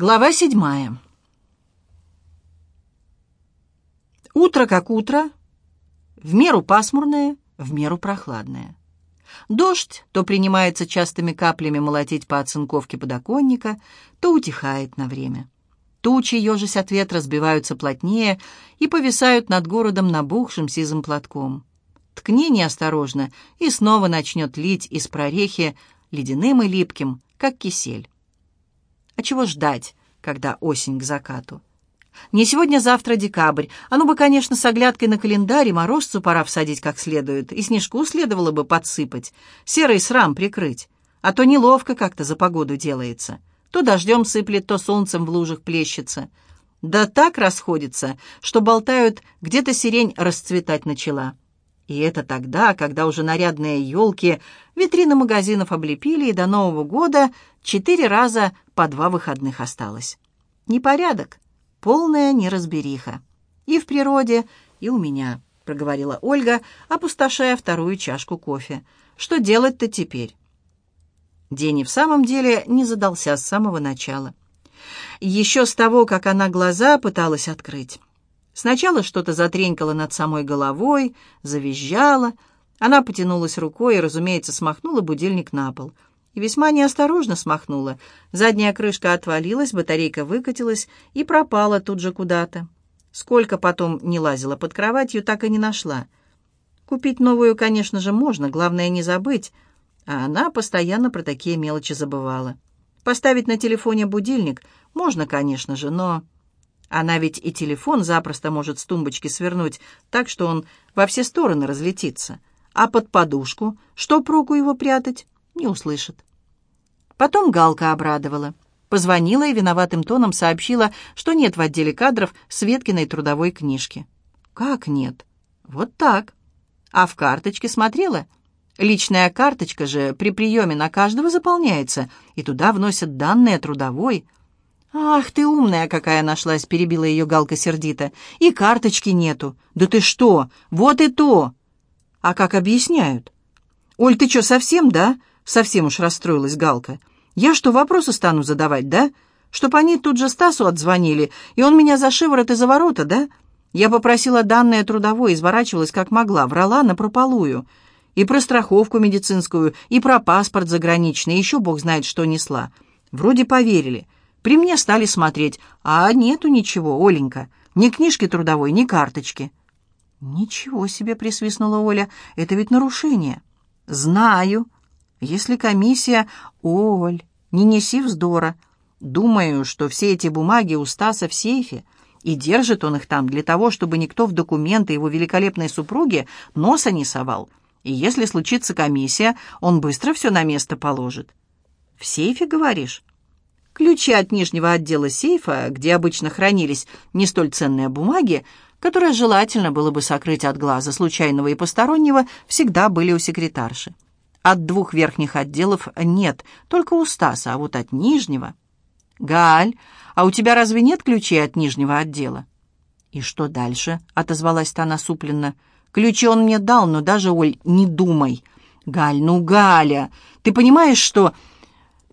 Глава седьмая. Утро как утро, в меру пасмурное, в меру прохладное. Дождь то принимается частыми каплями молотить по оцинковке подоконника, то утихает на время. Тучи, ежась от ветра, сбиваются плотнее и повисают над городом набухшим сизым платком. Ткни неосторожно, и снова начнет лить из прорехи ледяным и липким, как кисель. А чего ждать, когда осень к закату? Не сегодня-завтра декабрь. А ну бы, конечно, с оглядкой на календарь и морозцу пора всадить как следует, и снежку следовало бы подсыпать, серый срам прикрыть, а то неловко как-то за погоду делается. То дождем сыплет, то солнцем в лужах плещется. Да так расходится, что болтают, где-то сирень расцветать начала. И это тогда, когда уже нарядные елки витрины магазинов облепили, и до Нового года четыре раза по два выходных осталось. Непорядок, полная неразбериха. И в природе, и у меня, проговорила Ольга, опустошая вторую чашку кофе. Что делать-то теперь? День и в самом деле не задался с самого начала. Еще с того, как она глаза пыталась открыть. Сначала что-то затренькало над самой головой, завизжало. Она потянулась рукой и, разумеется, смахнула будильник на пол. И весьма неосторожно смахнула. Задняя крышка отвалилась, батарейка выкатилась и пропала тут же куда-то. Сколько потом не лазила под кроватью, так и не нашла. Купить новую, конечно же, можно, главное не забыть. А она постоянно про такие мелочи забывала. Поставить на телефоне будильник можно, конечно же, но... Она ведь и телефон запросто может с тумбочки свернуть так, что он во все стороны разлетится. А под подушку, что проку его прятать, не услышит. Потом Галка обрадовала. Позвонила и виноватым тоном сообщила, что нет в отделе кадров Светкиной трудовой книжки. «Как нет?» «Вот так». «А в карточке смотрела?» «Личная карточка же при приеме на каждого заполняется, и туда вносят данные трудовой». «Ах, ты умная какая нашлась!» — перебила ее Галка сердито. «И карточки нету. Да ты что? Вот и то!» «А как объясняют?» «Оль, ты что, совсем, да?» Совсем уж расстроилась Галка. «Я что, вопросы стану задавать, да? Чтоб они тут же Стасу отзвонили, и он меня за шиворот и за ворота, да? Я попросила данные трудовой, изворачивалась как могла, врала напропалую. И про страховку медицинскую, и про паспорт заграничный, еще бог знает, что несла. Вроде поверили». При мне стали смотреть, а нету ничего, Оленька, ни книжки трудовой, ни карточки». «Ничего себе!» — присвистнула Оля. «Это ведь нарушение». «Знаю. Если комиссия...» «Оль, не неси вздора. Думаю, что все эти бумаги у Стаса в сейфе, и держит он их там для того, чтобы никто в документы его великолепной супруги носа не совал. И если случится комиссия, он быстро все на место положит». «В сейфе, говоришь?» Ключи от нижнего отдела сейфа, где обычно хранились не столь ценные бумаги, которые желательно было бы сокрыть от глаза случайного и постороннего, всегда были у секретарши. От двух верхних отделов нет, только у Стаса, а вот от нижнего... «Галь, а у тебя разве нет ключей от нижнего отдела?» «И что дальше?» — отозвалась та насупленно. «Ключи он мне дал, но даже, Оль, не думай». «Галь, ну, Галя, ты понимаешь, что...»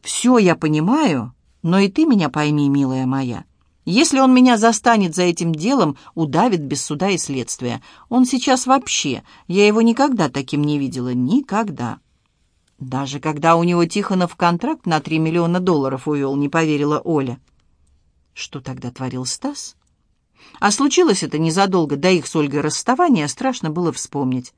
«Все я понимаю, но и ты меня пойми, милая моя. Если он меня застанет за этим делом, удавит без суда и следствия. Он сейчас вообще, я его никогда таким не видела, никогда. Даже когда у него Тихонов контракт на три миллиона долларов увел, не поверила Оля. Что тогда творил Стас? А случилось это незадолго до их с Ольгой расставания, страшно было вспомнить.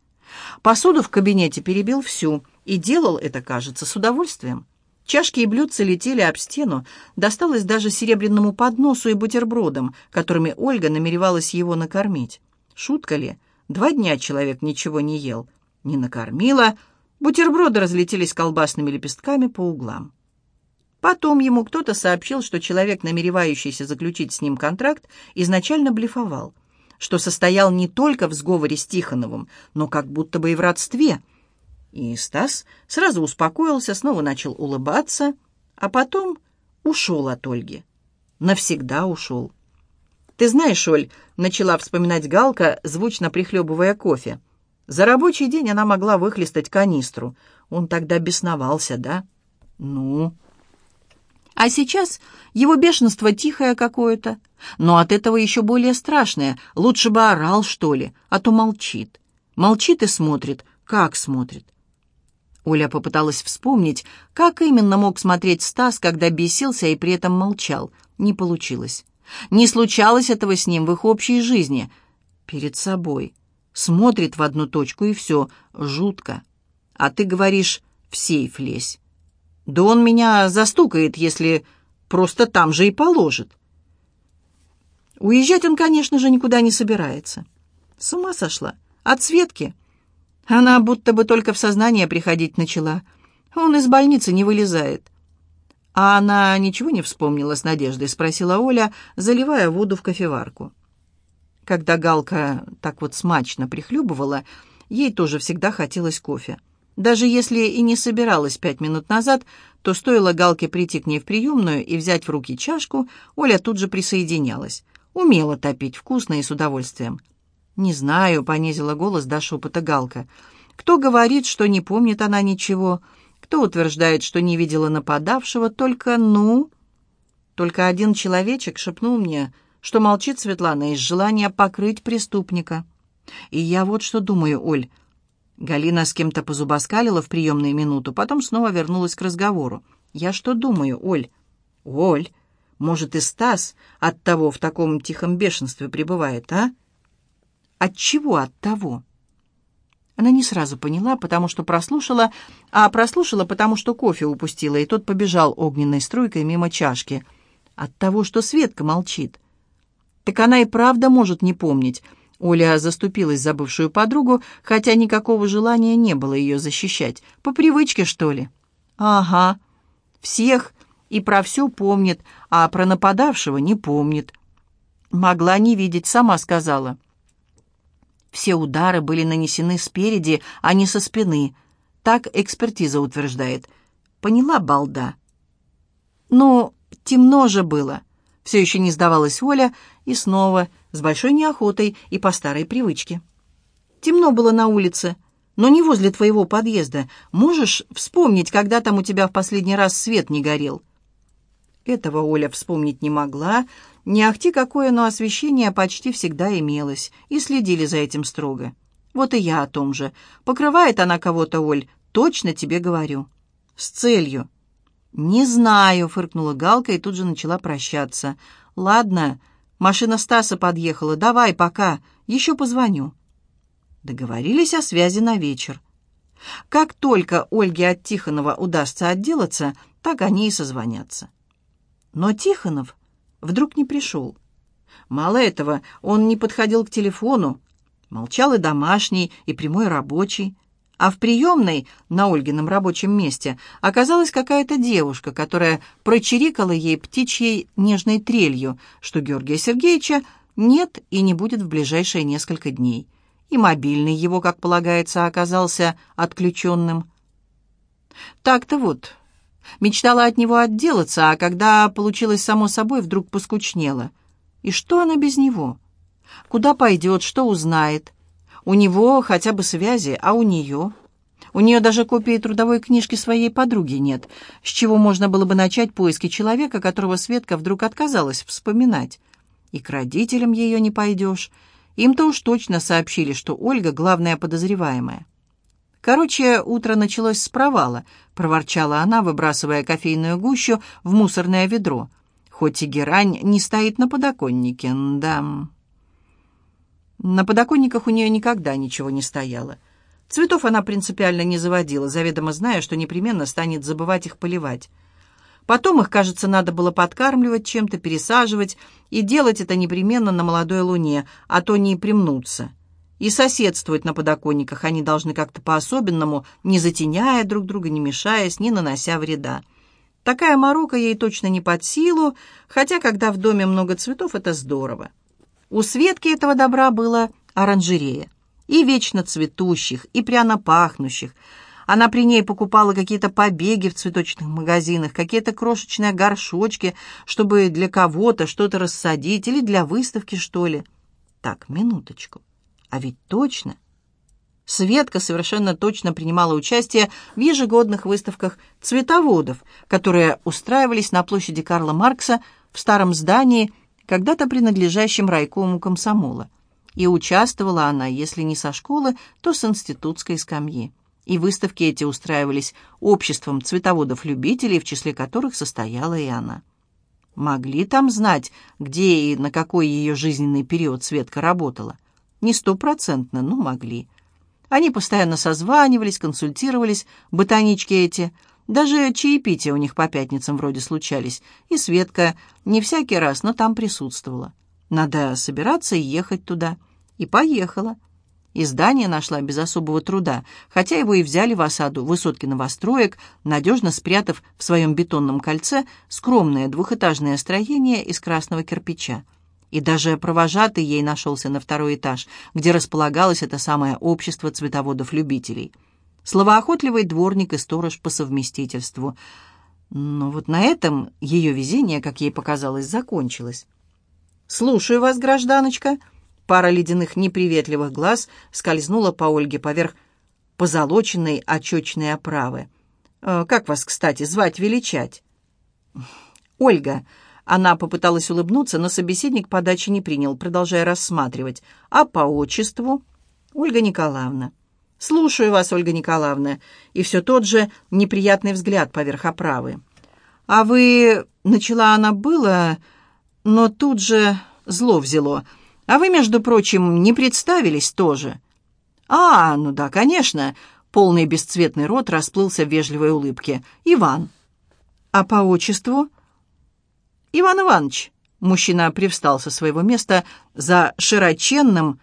Посуду в кабинете перебил всю, и делал это, кажется, с удовольствием. Чашки и блюдца летели об стену, досталось даже серебряному подносу и бутербродам, которыми Ольга намеревалась его накормить. Шутка ли? Два дня человек ничего не ел. Не накормила, бутерброды разлетелись колбасными лепестками по углам. Потом ему кто-то сообщил, что человек, намеревающийся заключить с ним контракт, изначально блефовал, что состоял не только в сговоре с Тихоновым, но как будто бы и в родстве – и Стас сразу успокоился, снова начал улыбаться, а потом ушел от Ольги. Навсегда ушел. «Ты знаешь, Оль», — начала вспоминать Галка, звучно прихлебывая кофе, «за рабочий день она могла выхлестать канистру. Он тогда бесновался, да?» «Ну?» «А сейчас его бешенство тихое какое-то, но от этого еще более страшное. Лучше бы орал, что ли, а то молчит. Молчит и смотрит. Как смотрит? Оля попыталась вспомнить, как именно мог смотреть Стас, когда бесился и при этом молчал. Не получилось. Не случалось этого с ним в их общей жизни. Перед собой. Смотрит в одну точку и все. Жутко. А ты говоришь, в сейф лезь. Да он меня застукает, если просто там же и положит. Уезжать он, конечно же, никуда не собирается. С ума сошла. От Светки. Она будто бы только в сознание приходить начала. Он из больницы не вылезает. «А она ничего не вспомнила с надеждой?» — спросила Оля, заливая воду в кофеварку. Когда Галка так вот смачно прихлюбывала, ей тоже всегда хотелось кофе. Даже если и не собиралась пять минут назад, то стоило Галке прийти к ней в приемную и взять в руки чашку, Оля тут же присоединялась. Умела топить вкусно и с удовольствием. «Не знаю», — понизила голос до шепота Галка. «Кто говорит, что не помнит она ничего?» Кто утверждает, что не видела нападавшего, только, ну... Только один человечек шепнул мне, что молчит Светлана из желания покрыть преступника. И я вот что думаю, Оль. Галина с кем-то позубоскалила в приемную минуту, потом снова вернулась к разговору. Я что думаю, Оль? Оль, может и Стас от того в таком тихом бешенстве пребывает, а? От чего от того? Она не сразу поняла, потому что прослушала, а прослушала, потому что кофе упустила, и тот побежал огненной струйкой мимо чашки. От того, что Светка молчит. Так она и правда может не помнить. Оля заступилась за бывшую подругу, хотя никакого желания не было ее защищать. По привычке, что ли? Ага. Всех и про все помнит, а про нападавшего не помнит. Могла не видеть, сама сказала. Все удары были нанесены спереди, а не со спины. Так экспертиза утверждает. Поняла, балда? Ну, темно же было. Все еще не сдавалась Оля, и снова, с большой неохотой и по старой привычке. Темно было на улице, но не возле твоего подъезда. Можешь вспомнить, когда там у тебя в последний раз свет не горел? Этого Оля вспомнить не могла, не ахти какое, но освещение почти всегда имелось, и следили за этим строго. Вот и я о том же. Покрывает она кого-то, Оль, точно тебе говорю. С целью. «Не знаю», — фыркнула Галка и тут же начала прощаться. «Ладно, машина Стаса подъехала. Давай, пока. Еще позвоню». Договорились о связи на вечер. Как только Ольге от Тихонова удастся отделаться, так они и созвонятся. Но Тихонов вдруг не пришел. Мало этого, он не подходил к телефону, молчал и домашний, и прямой рабочий. А в приемной, на Ольгином рабочем месте, оказалась какая-то девушка, которая прочирикала ей птичьей нежной трелью, что Георгия Сергеевича нет и не будет в ближайшие несколько дней. И мобильный его, как полагается, оказался отключенным. Так-то вот, Мечтала от него отделаться, а когда получилось само собой, вдруг поскучнела. И что она без него? Куда пойдет, что узнает? У него хотя бы связи, а у нее? У нее даже копии трудовой книжки своей подруги нет, с чего можно было бы начать поиски человека, которого Светка вдруг отказалась вспоминать. И к родителям ее не пойдешь. Им-то уж точно сообщили, что Ольга — главная подозреваемая. «Короче, утро началось с провала», — проворчала она, выбрасывая кофейную гущу в мусорное ведро. «Хоть и герань не стоит на подоконнике, да...» На подоконниках у нее никогда ничего не стояло. Цветов она принципиально не заводила, заведомо зная, что непременно станет забывать их поливать. Потом их, кажется, надо было подкармливать чем-то, пересаживать, и делать это непременно на молодой луне, а то не примнуться. И соседствовать на подоконниках они должны как-то по-особенному, не затеняя друг друга, не мешаясь, не нанося вреда. Такая морока ей точно не под силу, хотя, когда в доме много цветов, это здорово. У Светки этого добра было оранжерея. И вечно цветущих, и пряно пахнущих. Она при ней покупала какие-то побеги в цветочных магазинах, какие-то крошечные горшочки, чтобы для кого-то что-то рассадить или для выставки, что ли. Так, минуточку. А ведь точно. Светка совершенно точно принимала участие в ежегодных выставках цветоводов, которые устраивались на площади Карла Маркса в старом здании, когда-то принадлежащем райкому комсомола. И участвовала она, если не со школы, то с институтской скамьи. И выставки эти устраивались обществом цветоводов-любителей, в числе которых состояла и она. Могли там знать, где и на какой ее жизненный период Светка работала? Не стопроцентно, но могли. Они постоянно созванивались, консультировались, ботанички эти. Даже чаепития у них по пятницам вроде случались. И Светка не всякий раз, но там присутствовала. Надо собираться и ехать туда. И поехала. Издание нашла без особого труда, хотя его и взяли в осаду высотки новостроек, надежно спрятав в своем бетонном кольце скромное двухэтажное строение из красного кирпича. И даже провожатый ей нашелся на второй этаж, где располагалось это самое общество цветоводов-любителей. Словоохотливый дворник и сторож по совместительству. Но вот на этом ее везение, как ей показалось, закончилось. «Слушаю вас, гражданочка». Пара ледяных неприветливых глаз скользнула по Ольге поверх позолоченной очечной оправы. «Э, «Как вас, кстати, звать, величать?» «Ольга», она попыталась улыбнуться, но собеседник подачи не принял, продолжая рассматривать. «А по отчеству?» «Ольга Николаевна». «Слушаю вас, Ольга Николаевна». И все тот же неприятный взгляд поверх оправы. «А вы...» — начала она было, но тут же зло взяло. «А вы, между прочим, не представились тоже?» «А, ну да, конечно». Полный бесцветный рот расплылся в вежливой улыбке. «Иван». «А по отчеству?» «Иван Иванович!» Мужчина привстал со своего места за широченным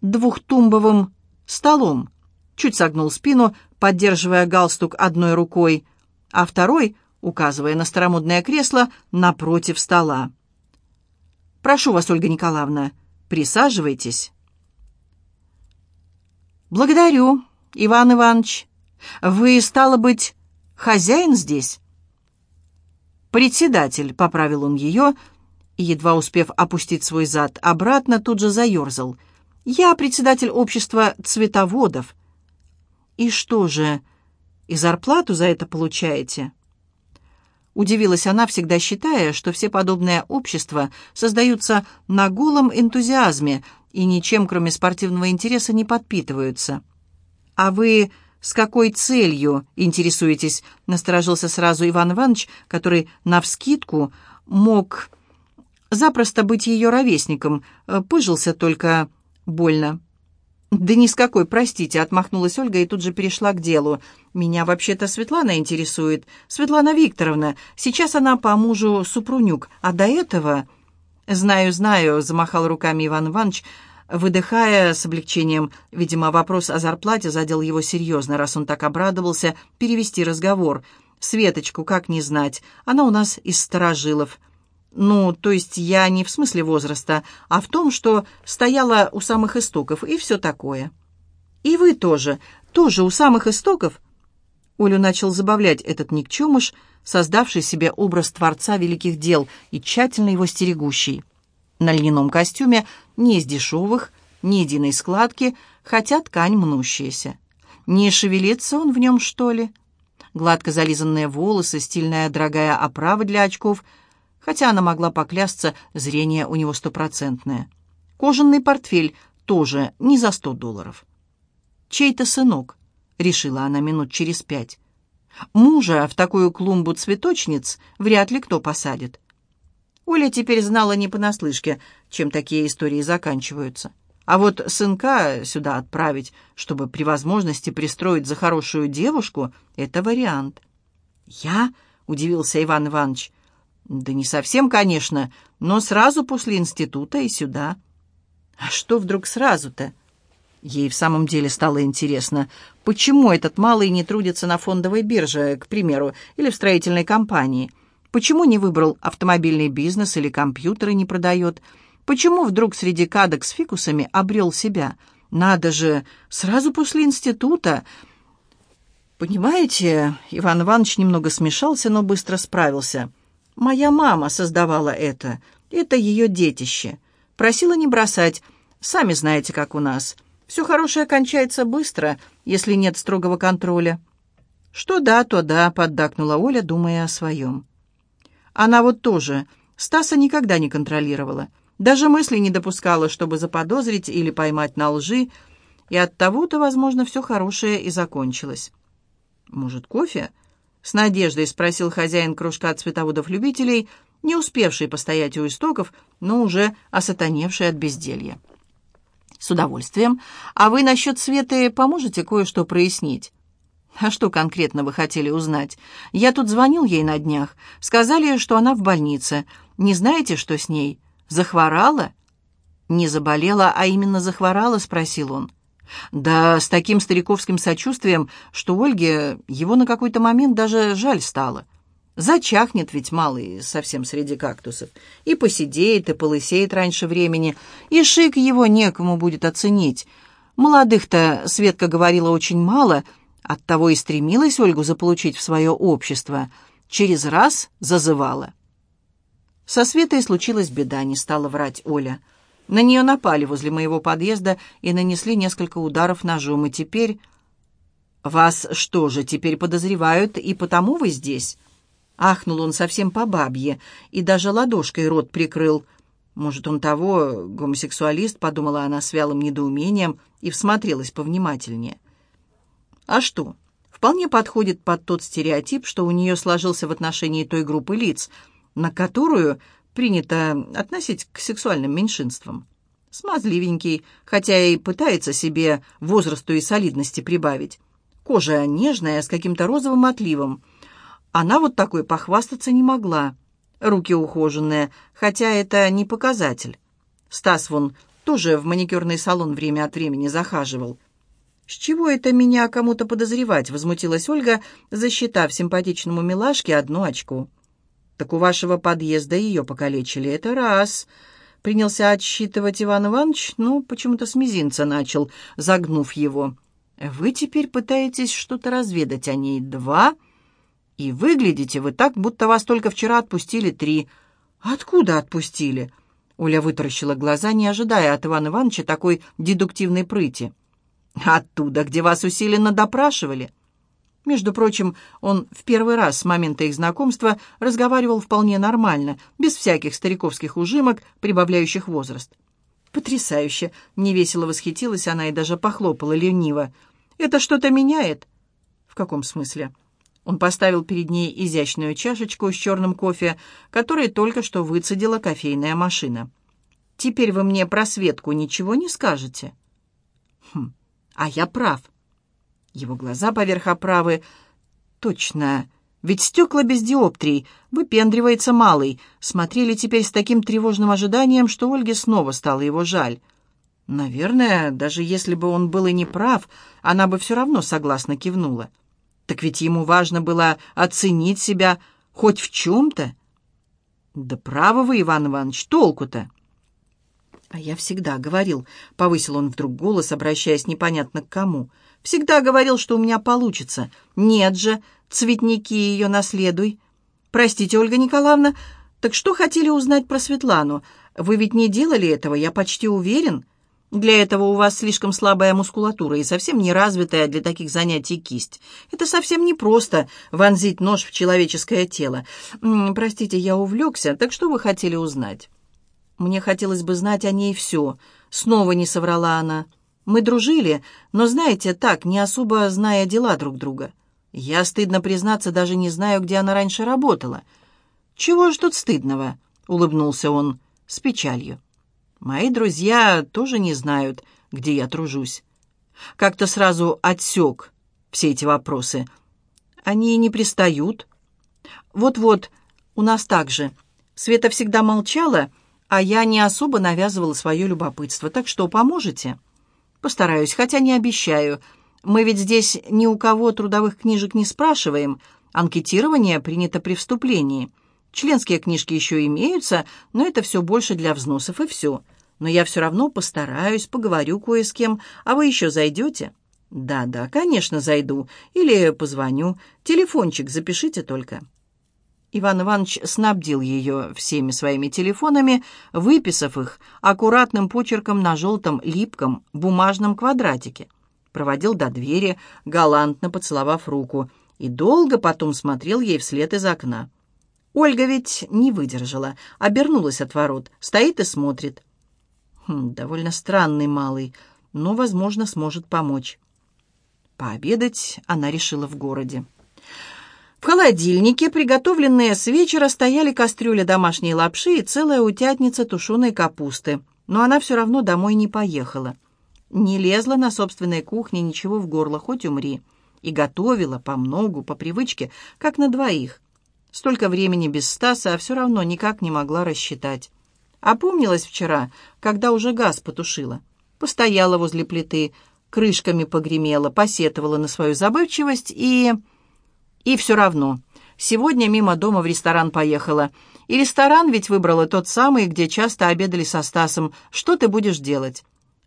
двухтумбовым столом, чуть согнул спину, поддерживая галстук одной рукой, а второй, указывая на старомодное кресло, напротив стола. «Прошу вас, Ольга Николаевна, присаживайтесь». «Благодарю, Иван Иванович. Вы, стало быть, хозяин здесь?» «Председатель», — поправил он ее, и, едва успев опустить свой зад обратно, тут же заерзал. «Я председатель общества цветоводов». «И что же, и зарплату за это получаете?» Удивилась она, всегда считая, что все подобные общества создаются на голом энтузиазме и ничем, кроме спортивного интереса, не подпитываются. «А вы «С какой целью, интересуетесь?» — насторожился сразу Иван Иванович, который навскидку мог запросто быть ее ровесником, э, пыжился только больно. «Да ни с какой, простите», — отмахнулась Ольга и тут же перешла к делу. «Меня вообще-то Светлана интересует. Светлана Викторовна. Сейчас она по мужу Супрунюк, а до этого...» «Знаю, знаю», — замахал руками Иван Иванович, — Выдыхая с облегчением, видимо, вопрос о зарплате задел его серьезно, раз он так обрадовался перевести разговор. «Светочку, как не знать, она у нас из старожилов». «Ну, то есть я не в смысле возраста, а в том, что стояла у самых истоков и все такое». «И вы тоже, тоже у самых истоков?» Олю начал забавлять этот никчемыш, создавший себе образ Творца великих дел и тщательно его стерегущий на льняном костюме, не из дешевых, ни единой складки, хотя ткань мнущаяся. Не шевелится он в нем, что ли? Гладко зализанные волосы, стильная дорогая оправа для очков, хотя она могла поклясться, зрение у него стопроцентное. Кожаный портфель тоже не за сто долларов. «Чей-то сынок», — решила она минут через пять. «Мужа в такую клумбу цветочниц вряд ли кто посадит. Оля теперь знала не понаслышке, чем такие истории заканчиваются. А вот сынка сюда отправить, чтобы при возможности пристроить за хорошую девушку, это вариант. «Я?» — удивился Иван Иванович. «Да не совсем, конечно, но сразу после института и сюда». «А что вдруг сразу-то?» Ей в самом деле стало интересно, почему этот малый не трудится на фондовой бирже, к примеру, или в строительной компании — Почему не выбрал автомобильный бизнес или компьютеры не продает? Почему вдруг среди кадок с фикусами обрел себя? Надо же, сразу после института... Понимаете, Иван Иванович немного смешался, но быстро справился. Моя мама создавала это. Это ее детище. Просила не бросать. Сами знаете, как у нас. Все хорошее кончается быстро, если нет строгого контроля. Что да, то да, поддакнула Оля, думая о своем. Она вот тоже Стаса никогда не контролировала. Даже мысли не допускала, чтобы заподозрить или поймать на лжи, и от того-то, возможно, все хорошее и закончилось. «Может, кофе?» — с надеждой спросил хозяин кружка цветоводов-любителей, не успевший постоять у истоков, но уже осатаневший от безделья. «С удовольствием. А вы насчет Светы поможете кое-что прояснить?» «А что конкретно вы хотели узнать? Я тут звонил ей на днях. Сказали, что она в больнице. Не знаете, что с ней? Захворала?» «Не заболела, а именно захворала?» — спросил он. Да, с таким стариковским сочувствием, что Ольге его на какой-то момент даже жаль стало. Зачахнет ведь малый совсем среди кактусов. И посидеет, и полысеет раньше времени, и шик его некому будет оценить. Молодых-то, Светка говорила, очень мало, оттого и стремилась Ольгу заполучить в свое общество. Через раз зазывала. Со Светой случилась беда, не стала врать Оля. На нее напали возле моего подъезда и нанесли несколько ударов ножом, и теперь... «Вас что же, теперь подозревают, и потому вы здесь?» Ахнул он совсем по бабье и даже ладошкой рот прикрыл. «Может, он того, гомосексуалист?» — подумала она с вялым недоумением и всмотрелась повнимательнее. «А что?» Вполне подходит под тот стереотип, что у нее сложился в отношении той группы лиц, на которую принято относить к сексуальным меньшинствам. Смазливенький, хотя и пытается себе возрасту и солидности прибавить. Кожа нежная, с каким-то розовым отливом. Она вот такой похвастаться не могла. Руки ухоженные, хотя это не показатель. Стас вон тоже в маникюрный салон время от времени захаживал. «С чего это меня кому-то подозревать?» — возмутилась Ольга, засчитав симпатичному милашке одну очку. «Так у вашего подъезда ее покалечили. Это раз». Принялся отсчитывать Иван Иванович, но почему-то с мизинца начал, загнув его. «Вы теперь пытаетесь что-то разведать о ней. Два. И выглядите вы так, будто вас только вчера отпустили. Три. Откуда отпустили?» Оля вытаращила глаза, не ожидая от Ивана Ивановича такой дедуктивной прыти. «Оттуда, где вас усиленно допрашивали». Между прочим, он в первый раз с момента их знакомства разговаривал вполне нормально, без всяких стариковских ужимок, прибавляющих возраст. «Потрясающе!» — невесело восхитилась она и даже похлопала лениво. «Это что-то меняет?» «В каком смысле?» Он поставил перед ней изящную чашечку с черным кофе, который только что выцедила кофейная машина. «Теперь вы мне про Светку ничего не скажете?» «Хм, а я прав. Его глаза поверх оправы. Точно, ведь стекла без диоптрий, выпендривается малый, смотрели теперь с таким тревожным ожиданием, что Ольге снова стало его жаль. Наверное, даже если бы он был и не прав, она бы все равно согласно кивнула. Так ведь ему важно было оценить себя хоть в чем-то. Да право вы, Иван Иванович, толку-то. А я всегда говорил, — повысил он вдруг голос, обращаясь непонятно к кому — Всегда говорил, что у меня получится. Нет же, цветники ее наследуй. Простите, Ольга Николаевна, так что хотели узнать про Светлану? Вы ведь не делали этого, я почти уверен. Для этого у вас слишком слабая мускулатура и совсем не развитая для таких занятий кисть. Это совсем не просто вонзить нож в человеческое тело. Простите, я увлекся, так что вы хотели узнать? Мне хотелось бы знать о ней все. Снова не соврала она. Мы дружили, но, знаете, так, не особо зная дела друг друга. Я, стыдно признаться, даже не знаю, где она раньше работала. «Чего ж тут стыдного?» — улыбнулся он с печалью. «Мои друзья тоже не знают, где я тружусь. Как-то сразу отсек все эти вопросы. Они не пристают. Вот-вот, у нас так же. Света всегда молчала, а я не особо навязывала свое любопытство. Так что, поможете?» «Постараюсь, хотя не обещаю. Мы ведь здесь ни у кого трудовых книжек не спрашиваем. Анкетирование принято при вступлении. Членские книжки еще имеются, но это все больше для взносов и все. Но я все равно постараюсь, поговорю кое с кем. А вы еще зайдете?» «Да-да, конечно, зайду. Или позвоню. Телефончик запишите только». Иван Иванович снабдил ее всеми своими телефонами, выписав их аккуратным почерком на желтом липком бумажном квадратике. Проводил до двери, галантно поцеловав руку, и долго потом смотрел ей вслед из окна. Ольга ведь не выдержала, обернулась от ворот, стоит и смотрит. Хм, довольно странный малый, но, возможно, сможет помочь. Пообедать она решила в городе. В холодильнике, приготовленные с вечера, стояли кастрюля домашней лапши и целая утятница тушеной капусты. Но она все равно домой не поехала. Не лезла на собственной кухне ничего в горло, хоть умри. И готовила по многу, по привычке, как на двоих. Столько времени без Стаса, а все равно никак не могла рассчитать. Опомнилась вчера, когда уже газ потушила. Постояла возле плиты, крышками погремела, посетовала на свою забывчивость и... И все равно. Сегодня мимо дома в ресторан поехала. И ресторан ведь выбрала тот самый, где часто обедали со Стасом. Что ты будешь делать?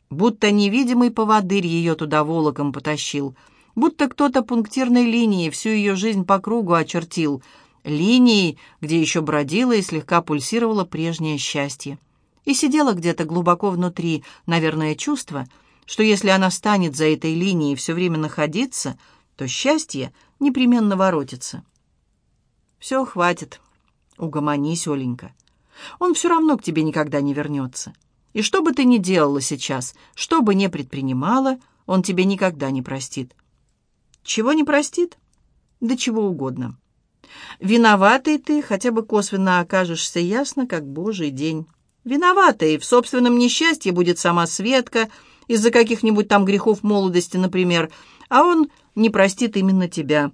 Будто невидимый поводырь ее туда волоком потащил. Будто кто-то пунктирной линией всю ее жизнь по кругу очертил. Линией, где еще бродило и слегка пульсировало прежнее счастье. И сидела где-то глубоко внутри, наверное, чувство, что если она станет за этой линией все время находиться, то счастье — непременно воротится. «Все, хватит. Угомонись, Оленька. Он все равно к тебе никогда не вернется. И что бы ты ни делала сейчас, что бы ни предпринимала, он тебе никогда не простит». «Чего не простит?» «Да чего угодно». «Виноватый ты, хотя бы косвенно окажешься ясно, как божий день». «Виноватый, в собственном несчастье будет сама Светка, из-за каких-нибудь там грехов молодости, например, а он не простит именно тебя.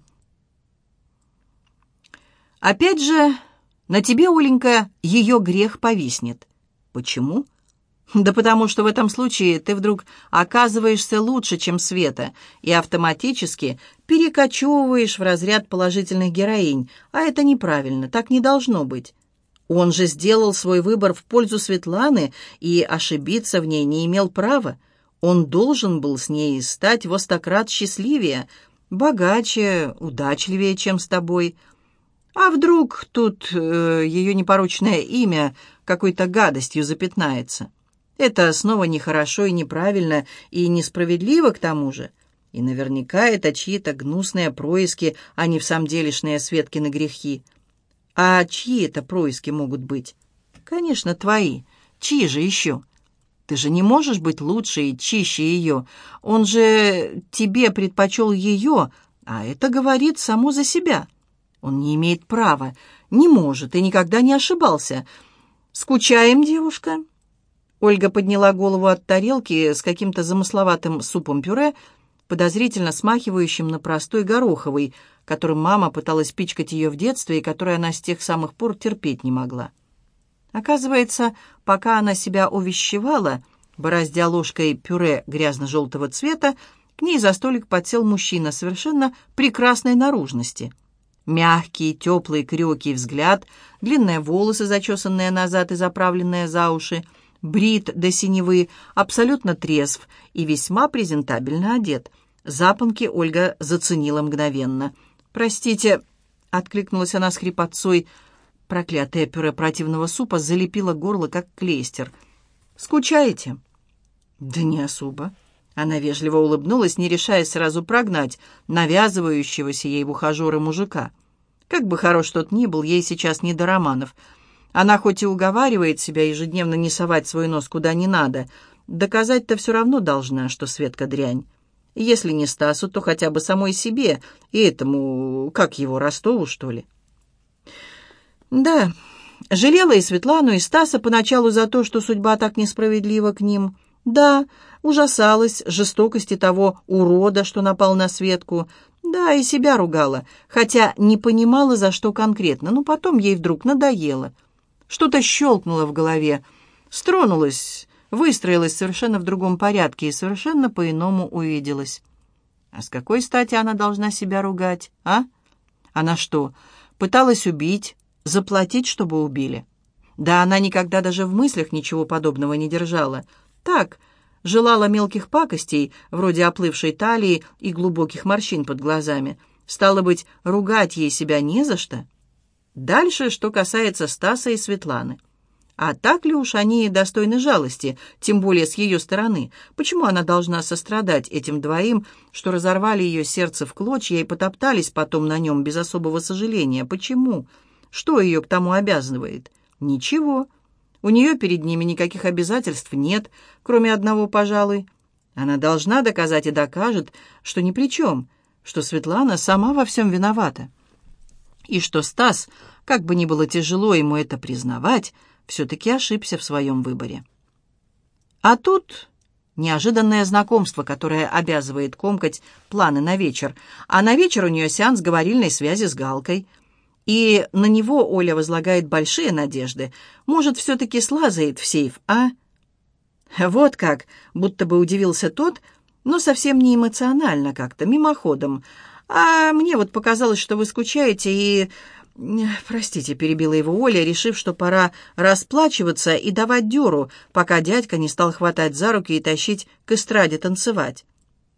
Опять же, на тебе, Оленька, ее грех повиснет. Почему? Да потому что в этом случае ты вдруг оказываешься лучше, чем Света, и автоматически перекочевываешь в разряд положительных героинь, а это неправильно, так не должно быть. Он же сделал свой выбор в пользу Светланы и ошибиться в ней не имел права. Он должен был с ней стать во сто крат счастливее, богаче, удачливее, чем с тобой. А вдруг тут э, ее непорочное имя какой-то гадостью запятнается? Это снова нехорошо и неправильно, и несправедливо к тому же. И наверняка это чьи-то гнусные происки, а не в самом делешные Светкины грехи. А чьи это происки могут быть? Конечно, твои. Чьи же еще? Ты же не можешь быть лучше и чище ее. Он же тебе предпочел ее, а это говорит само за себя. Он не имеет права, не может и никогда не ошибался. Скучаем, девушка?» Ольга подняла голову от тарелки с каким-то замысловатым супом-пюре, подозрительно смахивающим на простой гороховый, которым мама пыталась пичкать ее в детстве и который она с тех самых пор терпеть не могла. Оказывается, пока она себя увещевала, бороздя ложкой пюре грязно-желтого цвета, к ней за столик подсел мужчина совершенно прекрасной наружности. Мягкий, теплый, крепкий взгляд, длинные волосы, зачесанные назад и заправленные за уши, брит до синевы, абсолютно трезв и весьма презентабельно одет. Запонки Ольга заценила мгновенно. «Простите», — откликнулась она с хрипотцой, — Проклятое пюре противного супа залепило горло, как клейстер. «Скучаете?» «Да не особо». Она вежливо улыбнулась, не решаясь сразу прогнать навязывающегося ей в ухажеры мужика. Как бы хорош тот ни был, ей сейчас не до романов. Она хоть и уговаривает себя ежедневно не совать свой нос куда не надо, доказать-то все равно должна, что Светка дрянь. Если не Стасу, то хотя бы самой себе и этому, как его, Ростову, что ли. Да, жалела и Светлану, и Стаса поначалу за то, что судьба так несправедлива к ним. Да, ужасалась жестокости того урода, что напал на Светку. Да, и себя ругала, хотя не понимала, за что конкретно, но потом ей вдруг надоело. Что-то щелкнуло в голове, стронулось, выстроилось совершенно в другом порядке и совершенно по-иному увиделась. А с какой стати она должна себя ругать, а? Она что, пыталась убить, Заплатить, чтобы убили? Да она никогда даже в мыслях ничего подобного не держала. Так, желала мелких пакостей, вроде оплывшей талии и глубоких морщин под глазами. Стало быть, ругать ей себя не за что. Дальше, что касается Стаса и Светланы. А так ли уж они достойны жалости, тем более с ее стороны? Почему она должна сострадать этим двоим, что разорвали ее сердце в клочья и потоптались потом на нем без особого сожаления? Почему? Что ее к тому обязывает? Ничего. У нее перед ними никаких обязательств нет, кроме одного, пожалуй. Она должна доказать и докажет, что ни при чем, что Светлана сама во всем виновата. И что Стас, как бы ни было тяжело ему это признавать, все-таки ошибся в своем выборе. А тут неожиданное знакомство, которое обязывает комкать планы на вечер. А на вечер у нее сеанс говорильной связи с Галкой. И на него Оля возлагает большие надежды. Может, все-таки слазает в сейф, а? Вот как, будто бы удивился тот, но совсем не эмоционально как-то, мимоходом. А мне вот показалось, что вы скучаете и... «Простите», — перебила его Оля, решив, что пора расплачиваться и давать дёру, пока дядька не стал хватать за руки и тащить к эстраде танцевать.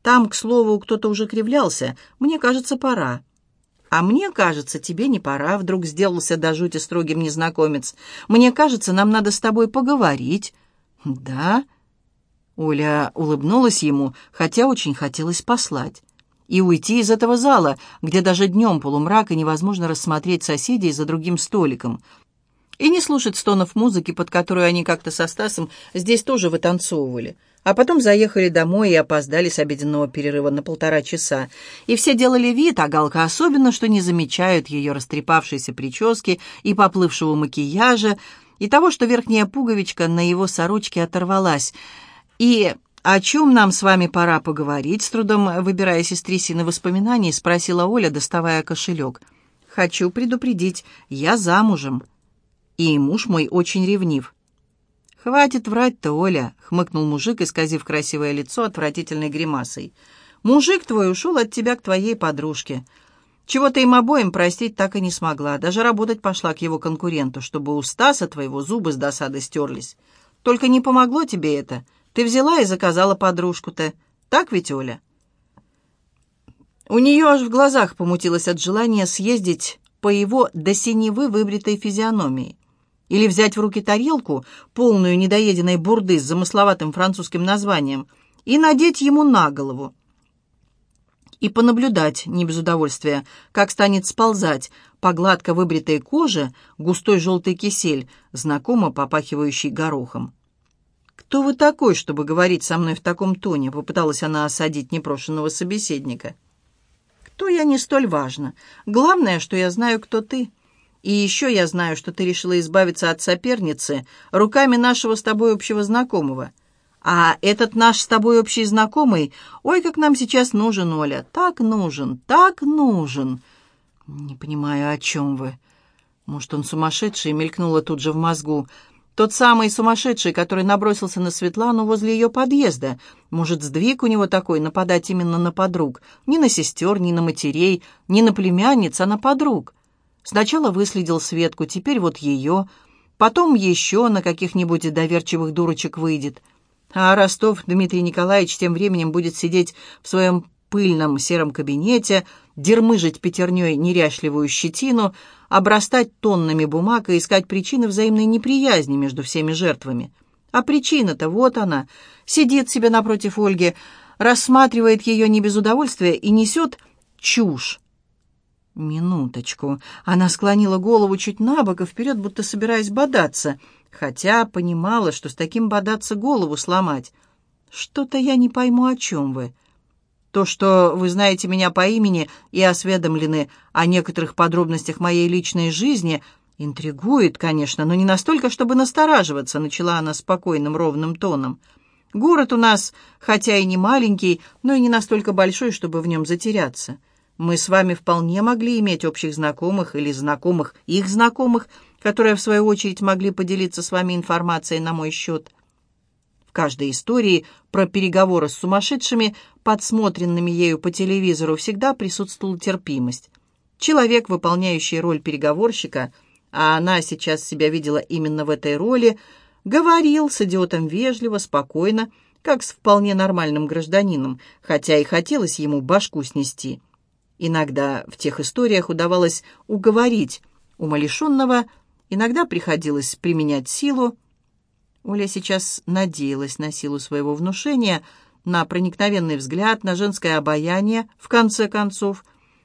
Там, к слову, кто-то уже кривлялся. Мне кажется, пора. «А мне кажется, тебе не пора», — вдруг сделался до жути строгим незнакомец. «Мне кажется, нам надо с тобой поговорить». «Да?» Оля улыбнулась ему, хотя очень хотелось послать и уйти из этого зала, где даже днем полумрак и невозможно рассмотреть соседей за другим столиком, и не слушать стонов музыки, под которую они как-то со Стасом здесь тоже вытанцовывали. А потом заехали домой и опоздали с обеденного перерыва на полтора часа. И все делали вид, а Галка особенно, что не замечают ее растрепавшейся прически и поплывшего макияжа, и того, что верхняя пуговичка на его сорочке оторвалась. И «О чем нам с вами пора поговорить?» С трудом выбираясь из трясины воспоминаний, спросила Оля, доставая кошелек. «Хочу предупредить, я замужем, и муж мой очень ревнив». «Хватит врать-то, Оля», — хмыкнул мужик, исказив красивое лицо отвратительной гримасой. «Мужик твой ушел от тебя к твоей подружке. Чего-то им обоим простить так и не смогла. Даже работать пошла к его конкуренту, чтобы у Стаса твоего зубы с досады стерлись. Только не помогло тебе это. Ты взяла и заказала подружку-то. Так ведь, Оля?» У нее аж в глазах помутилось от желания съездить по его до синевы выбритой физиономии. Или взять в руки тарелку, полную недоеденной бурды с замысловатым французским названием, и надеть ему на голову. И понаблюдать, не без удовольствия, как станет сползать по гладко выбритой коже густой желтый кисель, знакомо попахивающий горохом. «Кто вы такой, чтобы говорить со мной в таком тоне?» — попыталась она осадить непрошенного собеседника. «Кто я, не столь важно. Главное, что я знаю, кто ты. И еще я знаю, что ты решила избавиться от соперницы руками нашего с тобой общего знакомого. А этот наш с тобой общий знакомый, ой, как нам сейчас нужен, Оля, так нужен, так нужен». «Не понимаю, о чем вы?» Может, он сумасшедший, мелькнуло тут же в мозгу. Тот самый сумасшедший, который набросился на Светлану возле ее подъезда. Может, сдвиг у него такой нападать именно на подруг. Не на сестер, не на матерей, не на племянниц, а на подруг. Сначала выследил Светку, теперь вот ее. Потом еще на каких-нибудь доверчивых дурочек выйдет. А Ростов Дмитрий Николаевич тем временем будет сидеть в своем пыльном сером кабинете, дермыжить пятерней неряшливую щетину, обрастать тоннами бумаг и искать причины взаимной неприязни между всеми жертвами. А причина-то вот она. Сидит себе напротив Ольги, рассматривает ее не без удовольствия и несет чушь. Минуточку. Она склонила голову чуть на бок и вперед, будто собираясь бодаться, хотя понимала, что с таким бодаться голову сломать. «Что-то я не пойму, о чем вы». То, что вы знаете меня по имени и осведомлены о некоторых подробностях моей личной жизни, интригует, конечно, но не настолько, чтобы настораживаться, начала она спокойным, ровным тоном. Город у нас, хотя и не маленький, но и не настолько большой, чтобы в нем затеряться. Мы с вами вполне могли иметь общих знакомых или знакомых их знакомых, которые, в свою очередь, могли поделиться с вами информацией на мой счет каждой истории про переговоры с сумасшедшими, подсмотренными ею по телевизору, всегда присутствовала терпимость. Человек, выполняющий роль переговорщика, а она сейчас себя видела именно в этой роли, говорил с идиотом вежливо, спокойно, как с вполне нормальным гражданином, хотя и хотелось ему башку снести. Иногда в тех историях удавалось уговорить Умалишенного иногда приходилось применять силу. Оля сейчас надеялась на силу своего внушения, на проникновенный взгляд, на женское обаяние, в конце концов.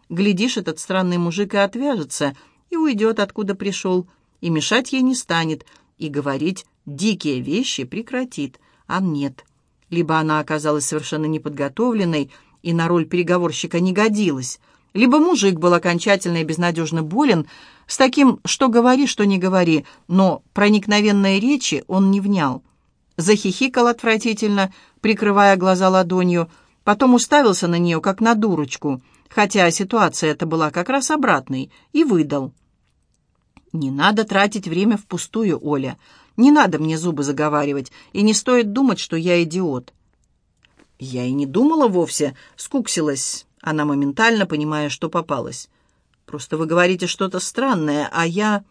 Глядишь, этот странный мужик и отвяжется, и уйдет, откуда пришел, и мешать ей не станет, и говорить дикие вещи прекратит. А нет. Либо она оказалась совершенно неподготовленной и на роль переговорщика не годилась, либо мужик был окончательно и безнадежно болен, с таким «что говори, что не говори», но проникновенной речи он не внял. Захихикал отвратительно, прикрывая глаза ладонью, потом уставился на нее, как на дурочку, хотя ситуация эта была как раз обратной, и выдал. «Не надо тратить время впустую, Оля. Не надо мне зубы заговаривать, и не стоит думать, что я идиот». «Я и не думала вовсе», — скуксилась она моментально, понимая, что попалась. «Просто вы говорите что-то странное, а я...»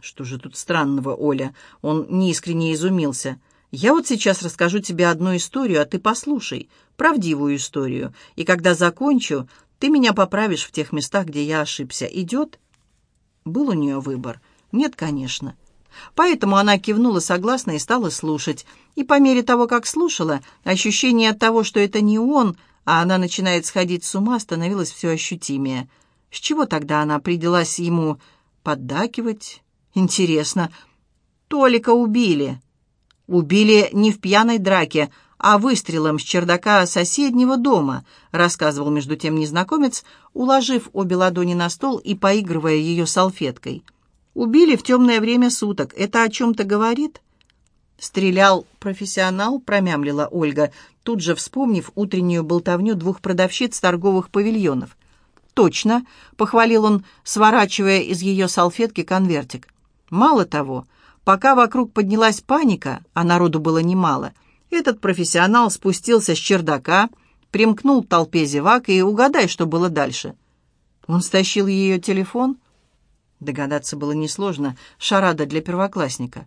«Что же тут странного, Оля?» Он неискренне изумился. «Я вот сейчас расскажу тебе одну историю, а ты послушай, правдивую историю, и когда закончу, ты меня поправишь в тех местах, где я ошибся. Идет?» Был у нее выбор. «Нет, конечно». Поэтому она кивнула согласно и стала слушать. И по мере того, как слушала, ощущение от того, что это не он, а она начинает сходить с ума, становилось все ощутимее. С чего тогда она приделась ему поддакивать? Интересно. Толика убили. Убили не в пьяной драке, а выстрелом с чердака соседнего дома, рассказывал между тем незнакомец, уложив обе ладони на стол и поигрывая ее салфеткой. Убили в темное время суток. Это о чем-то говорит? «Стрелял профессионал», — промямлила Ольга, тут же вспомнив утреннюю болтовню двух продавщиц торговых павильонов. «Точно», — похвалил он, сворачивая из ее салфетки конвертик. «Мало того, пока вокруг поднялась паника, а народу было немало, этот профессионал спустился с чердака, примкнул к толпе зевак и угадай, что было дальше». Он стащил ее телефон. Догадаться было несложно, шарада для первоклассника.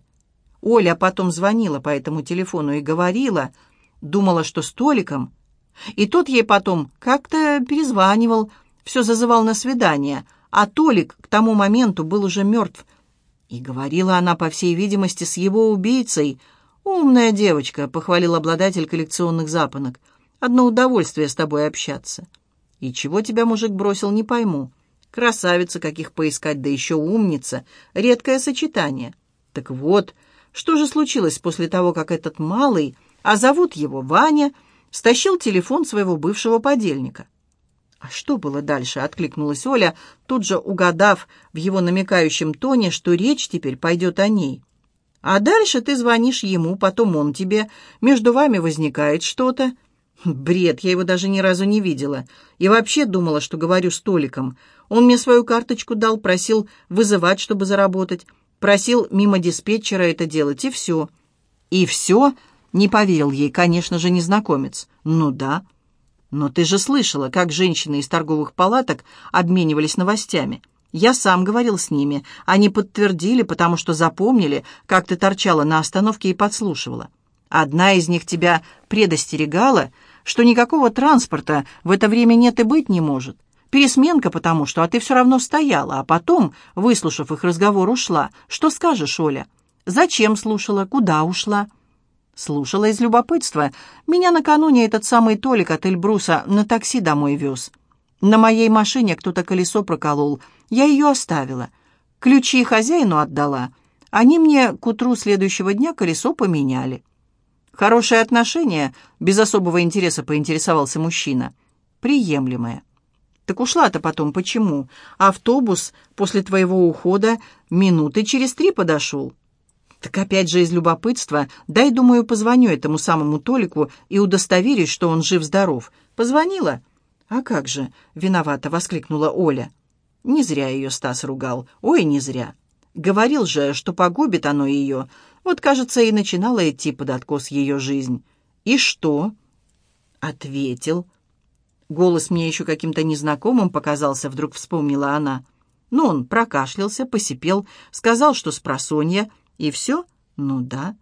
Оля потом звонила по этому телефону и говорила, думала, что столиком. И тот ей потом как-то перезванивал, все зазывал на свидание, а Толик к тому моменту был уже мертв. И говорила она, по всей видимости, с его убийцей. «Умная девочка», — похвалил обладатель коллекционных запонок. «Одно удовольствие с тобой общаться». «И чего тебя мужик бросил, не пойму. Красавица, каких поискать, да еще умница. Редкое сочетание». «Так вот», что же случилось после того, как этот малый, а зовут его Ваня, стащил телефон своего бывшего подельника? «А что было дальше?» — откликнулась Оля, тут же угадав в его намекающем тоне, что речь теперь пойдет о ней. «А дальше ты звонишь ему, потом он тебе, между вами возникает что-то». Бред, я его даже ни разу не видела. И вообще думала, что говорю с Толиком. Он мне свою карточку дал, просил вызывать, чтобы заработать. Просил мимо диспетчера это делать, и все. И все? Не поверил ей, конечно же, незнакомец. Ну да. Но ты же слышала, как женщины из торговых палаток обменивались новостями. Я сам говорил с ними. Они подтвердили, потому что запомнили, как ты торчала на остановке и подслушивала. Одна из них тебя предостерегала, что никакого транспорта в это время нет и быть не может. Пересменка потому что, а ты все равно стояла, а потом, выслушав их разговор, ушла. Что скажешь, Оля? Зачем слушала? Куда ушла?» Слушала из любопытства. Меня накануне этот самый Толик от Эльбруса на такси домой вез. На моей машине кто-то колесо проколол. Я ее оставила. Ключи хозяину отдала. Они мне к утру следующего дня колесо поменяли. Хорошее отношение, без особого интереса поинтересовался мужчина. Приемлемое. Так ушла-то потом почему? Автобус после твоего ухода минуты через три подошел. Так опять же из любопытства, дай, думаю, позвоню этому самому Толику и удостоверюсь, что он жив-здоров. Позвонила? А как же, виновата, воскликнула Оля. Не зря ее Стас ругал. Ой, не зря. Говорил же, что погубит оно ее. Вот, кажется, и начинала идти под откос ее жизнь. И что? Ответил. Голос мне еще каким-то незнакомым показался, вдруг вспомнила она. Ну, он прокашлялся, посипел, сказал, что с просонья, и все? Ну да.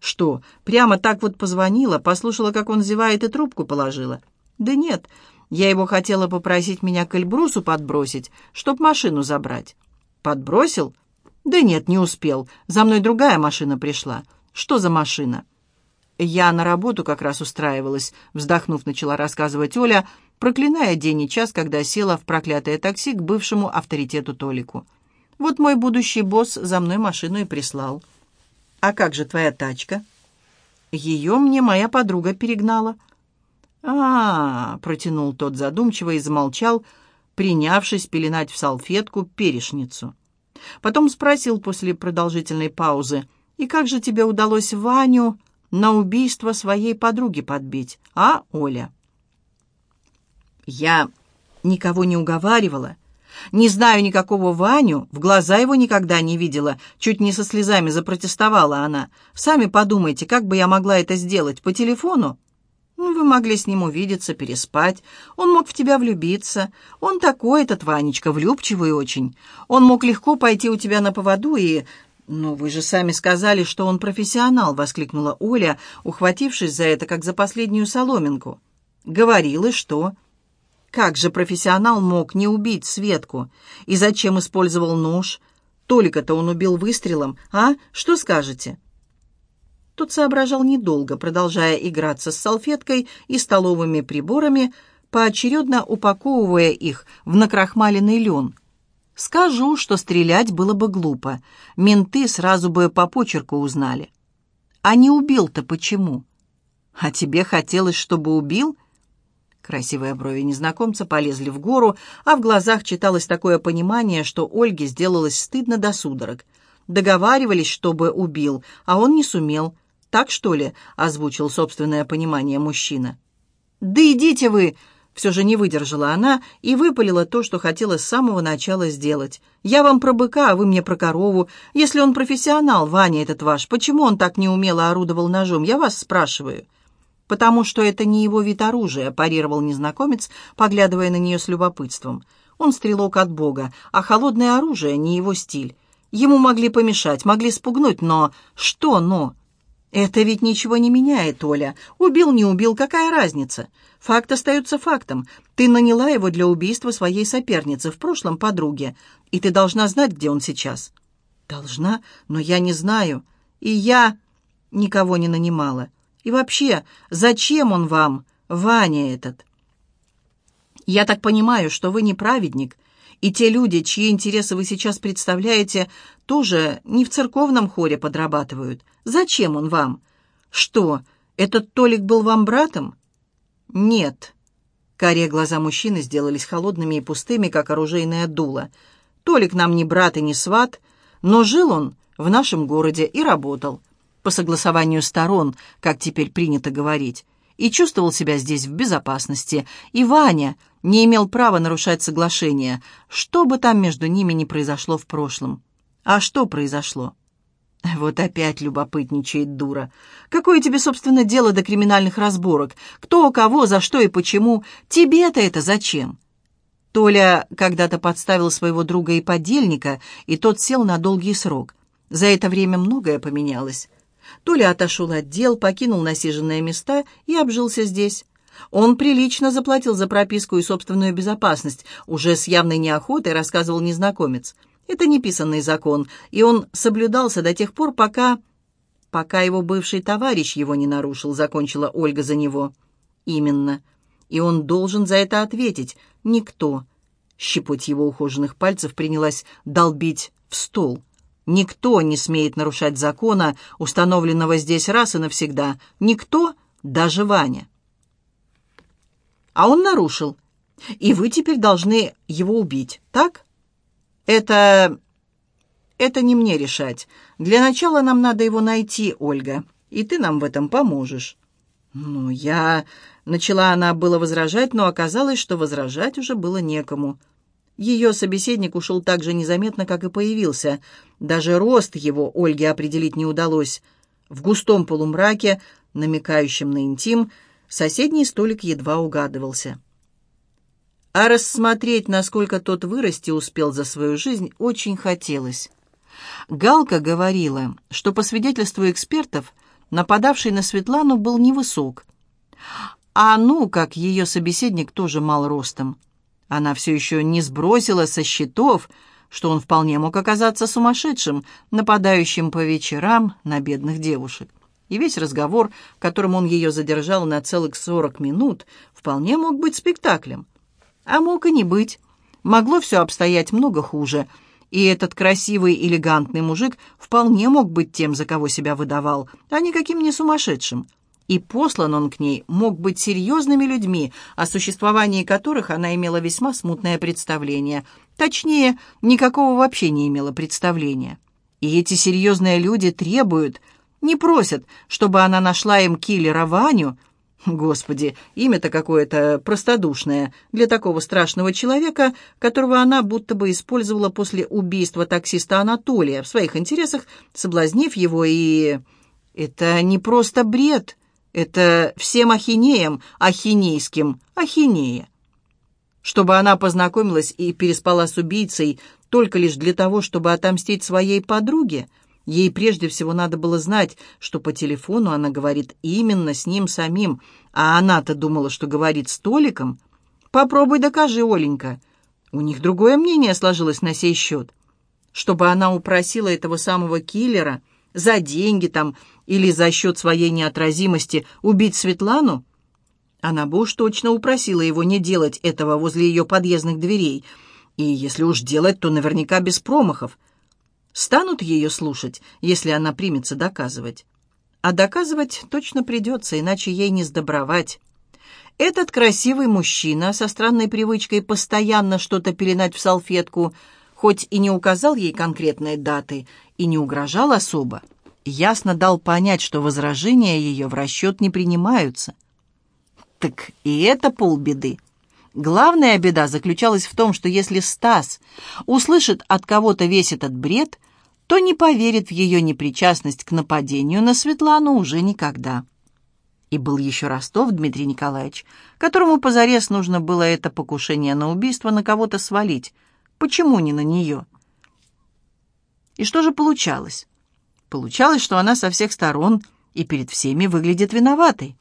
Что, прямо так вот позвонила, послушала, как он зевает, и трубку положила? Да нет, я его хотела попросить меня к Эльбрусу подбросить, чтоб машину забрать. «Подбросил?» «Да нет, не успел. За мной другая машина пришла». «Что за машина?» «Я на работу как раз устраивалась», — вздохнув, начала рассказывать Оля, проклиная день и час, когда села в проклятое такси к бывшему авторитету Толику. «Вот мой будущий босс за мной машину и прислал». «А как же твоя тачка?» «Ее мне моя подруга перегнала». А, -а, -а протянул тот задумчиво и замолчал, принявшись пеленать в салфетку перешницу. Потом спросил после продолжительной паузы, «И как же тебе удалось Ваню...» на убийство своей подруги подбить, а, Оля?» «Я никого не уговаривала. Не знаю никакого Ваню, в глаза его никогда не видела. Чуть не со слезами запротестовала она. Сами подумайте, как бы я могла это сделать? По телефону? Ну, вы могли с ним увидеться, переспать. Он мог в тебя влюбиться. Он такой, этот Ванечка, влюбчивый очень. Он мог легко пойти у тебя на поводу и «Но вы же сами сказали, что он профессионал!» — воскликнула Оля, ухватившись за это, как за последнюю соломинку. «Говорил, и что?» «Как же профессионал мог не убить Светку? И зачем использовал нож? Только-то он убил выстрелом, а? Что скажете?» Тот соображал недолго, продолжая играться с салфеткой и столовыми приборами, поочередно упаковывая их в накрахмаленный лен — Скажу, что стрелять было бы глупо. Менты сразу бы по почерку узнали. А не убил-то почему? А тебе хотелось, чтобы убил? Красивые брови незнакомца полезли в гору, а в глазах читалось такое понимание, что Ольге сделалось стыдно до судорог. Договаривались, чтобы убил, а он не сумел. Так что ли, озвучил собственное понимание мужчина. «Да идите вы!» Все же не выдержала она и выпалила то, что хотела с самого начала сделать. «Я вам про быка, а вы мне про корову. Если он профессионал, Ваня этот ваш, почему он так неумело орудовал ножом? Я вас спрашиваю». «Потому что это не его вид оружия», — парировал незнакомец, поглядывая на нее с любопытством. «Он стрелок от Бога, а холодное оружие — не его стиль. Ему могли помешать, могли спугнуть, но... Что «но»?» «Это ведь ничего не меняет, Оля. Убил, не убил, какая разница? Факт остается фактом. Ты наняла его для убийства своей соперницы, в прошлом подруги, и ты должна знать, где он сейчас». «Должна, но я не знаю. И я никого не нанимала. И вообще, зачем он вам, Ваня этот?» «Я так понимаю, что вы не праведник, и те люди, чьи интересы вы сейчас представляете, тоже не в церковном хоре подрабатывают. Зачем он вам? Что, этот Толик был вам братом? Нет. Карие глаза мужчины сделались холодными и пустыми, как оружейное дуло. Толик нам не брат и не сват, но жил он в нашем городе и работал. По согласованию сторон, как теперь принято говорить и чувствовал себя здесь в безопасности. И Ваня не имел права нарушать соглашение, что бы там между ними ни произошло в прошлом. А что произошло? Вот опять любопытничает дура. Какое тебе, собственно, дело до криминальных разборок? Кто, кого, за что и почему? Тебе-то это зачем? Толя когда-то подставил своего друга и подельника, и тот сел на долгий срок. За это время многое поменялось. Толя отошел от дел, покинул насиженные места и обжился здесь. Он прилично заплатил за прописку и собственную безопасность, уже с явной неохотой рассказывал незнакомец. Это неписанный закон, и он соблюдался до тех пор, пока... Пока его бывший товарищ его не нарушил, закончила Ольга за него. Именно. И он должен за это ответить. Никто. Щепоть его ухоженных пальцев принялась долбить в стол. Никто не смеет нарушать закона, установленного здесь раз и навсегда. Никто, даже Ваня. А он нарушил. И вы теперь должны его убить, так? Это... это не мне решать. Для начала нам надо его найти, Ольга, и ты нам в этом поможешь. Ну, я... Начала она было возражать, но оказалось, что возражать уже было некому. Ее собеседник ушел так же незаметно, как и появился. Даже рост его Ольге определить не удалось. В густом полумраке, намекающем на интим, соседний столик едва угадывался. А рассмотреть, насколько тот вырасти успел за свою жизнь, очень хотелось. Галка говорила, что по свидетельству экспертов, нападавший на Светлану был невысок. А ну, как ее собеседник тоже мал ростом. Она все еще не сбросила со счетов, что он вполне мог оказаться сумасшедшим, нападающим по вечерам на бедных девушек. И весь разговор, которым он ее задержал на целых сорок минут, вполне мог быть спектаклем. А мог и не быть. Могло все обстоять много хуже. И этот красивый, элегантный мужик вполне мог быть тем, за кого себя выдавал, а никаким не сумасшедшим. И послан он к ней мог быть серьезными людьми, о существовании которых она имела весьма смутное представление. Точнее, никакого вообще не имела представления. И эти серьезные люди требуют, не просят, чтобы она нашла им киллера Ваню. Господи, имя-то какое-то простодушное для такого страшного человека, которого она будто бы использовала после убийства таксиста Анатолия в своих интересах, соблазнив его и... Это не просто бред, это всем ахинеям, ахинейским, ахинея. Чтобы она познакомилась и переспала с убийцей только лишь для того, чтобы отомстить своей подруге, ей прежде всего надо было знать, что по телефону она говорит именно с ним самим, а она-то думала, что говорит с Толиком. Попробуй докажи, Оленька. У них другое мнение сложилось на сей счет. Чтобы она упросила этого самого киллера за деньги там, или за счет своей неотразимости убить Светлану? Она бы уж точно упросила его не делать этого возле ее подъездных дверей. И если уж делать, то наверняка без промахов. Станут ее слушать, если она примется доказывать. А доказывать точно придется, иначе ей не сдобровать. Этот красивый мужчина со странной привычкой постоянно что-то пеленать в салфетку, хоть и не указал ей конкретной даты и не угрожал особо, ясно дал понять, что возражения ее в расчет не принимаются. Так и это полбеды. Главная беда заключалась в том, что если Стас услышит от кого-то весь этот бред, то не поверит в ее непричастность к нападению на Светлану уже никогда. И был еще Ростов Дмитрий Николаевич, которому позарез нужно было это покушение на убийство на кого-то свалить. Почему не на нее? И что же получалось? Получалось, что она со всех сторон и перед всеми выглядит виноватой.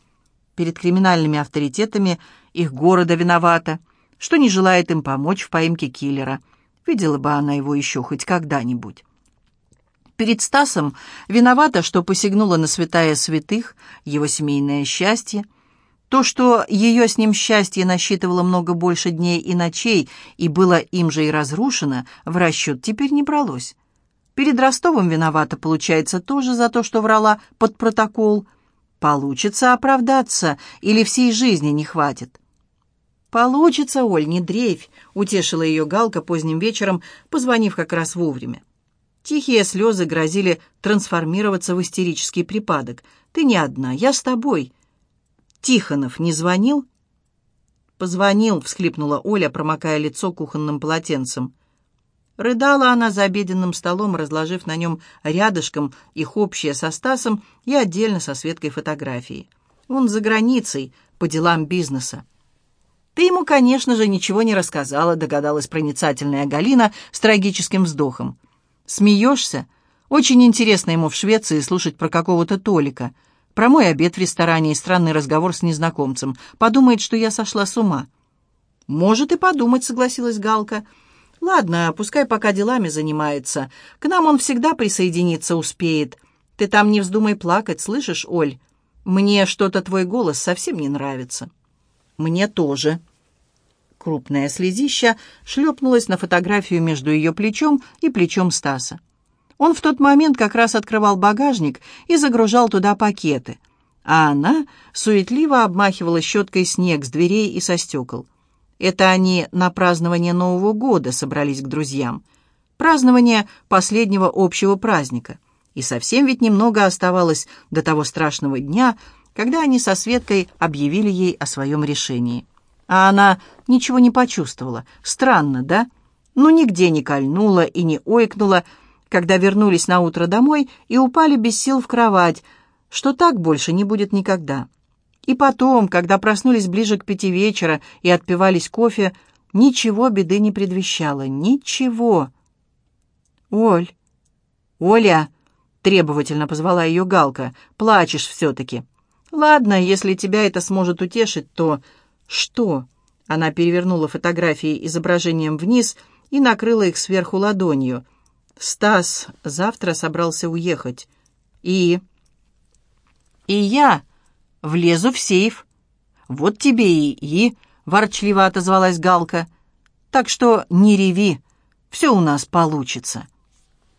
Перед криминальными авторитетами их города виновата, что не желает им помочь в поимке киллера. Видела бы она его еще хоть когда-нибудь. Перед Стасом виновата, что посягнула на святая святых, его семейное счастье. То, что ее с ним счастье насчитывало много больше дней и ночей и было им же и разрушено, в расчет теперь не бралось. Перед Ростовом виновата, получается, тоже за то, что врала под протокол. Получится оправдаться или всей жизни не хватит? «Получится, Оль, не дрейфь», — утешила ее Галка поздним вечером, позвонив как раз вовремя. Тихие слезы грозили трансформироваться в истерический припадок. «Ты не одна, я с тобой». «Тихонов не звонил?» «Позвонил», — всхлипнула Оля, промокая лицо кухонным полотенцем. Рыдала она за обеденным столом, разложив на нем рядышком их общее со Стасом и отдельно со Светкой фотографии. Он за границей, по делам бизнеса. «Ты ему, конечно же, ничего не рассказала», — догадалась проницательная Галина с трагическим вздохом. «Смеешься? Очень интересно ему в Швеции слушать про какого-то Толика, про мой обед в ресторане и странный разговор с незнакомцем. Подумает, что я сошла с ума». «Может и подумать», — согласилась Галка. «Ладно, пускай пока делами занимается. К нам он всегда присоединиться успеет. Ты там не вздумай плакать, слышишь, Оль? Мне что-то твой голос совсем не нравится». «Мне тоже». Крупная слезища шлепнулась на фотографию между ее плечом и плечом Стаса. Он в тот момент как раз открывал багажник и загружал туда пакеты, а она суетливо обмахивала щеткой снег с дверей и со стекол. Это они на празднование Нового года собрались к друзьям. Празднование последнего общего праздника. И совсем ведь немного оставалось до того страшного дня, когда они со Светкой объявили ей о своем решении. А она ничего не почувствовала. Странно, да? Ну, нигде не кольнула и не ойкнула, когда вернулись на утро домой и упали без сил в кровать, что так больше не будет никогда. И потом, когда проснулись ближе к пяти вечера и отпивались кофе, ничего беды не предвещало, ничего. «Оль! Оля!» — требовательно позвала ее Галка. «Плачешь все-таки». «Ладно, если тебя это сможет утешить, то...» «Что?» — она перевернула фотографии изображением вниз и накрыла их сверху ладонью. Стас завтра собрался уехать. И... И я влезу в сейф. Вот тебе и «и», — ворчливо отозвалась Галка. Так что не реви, все у нас получится.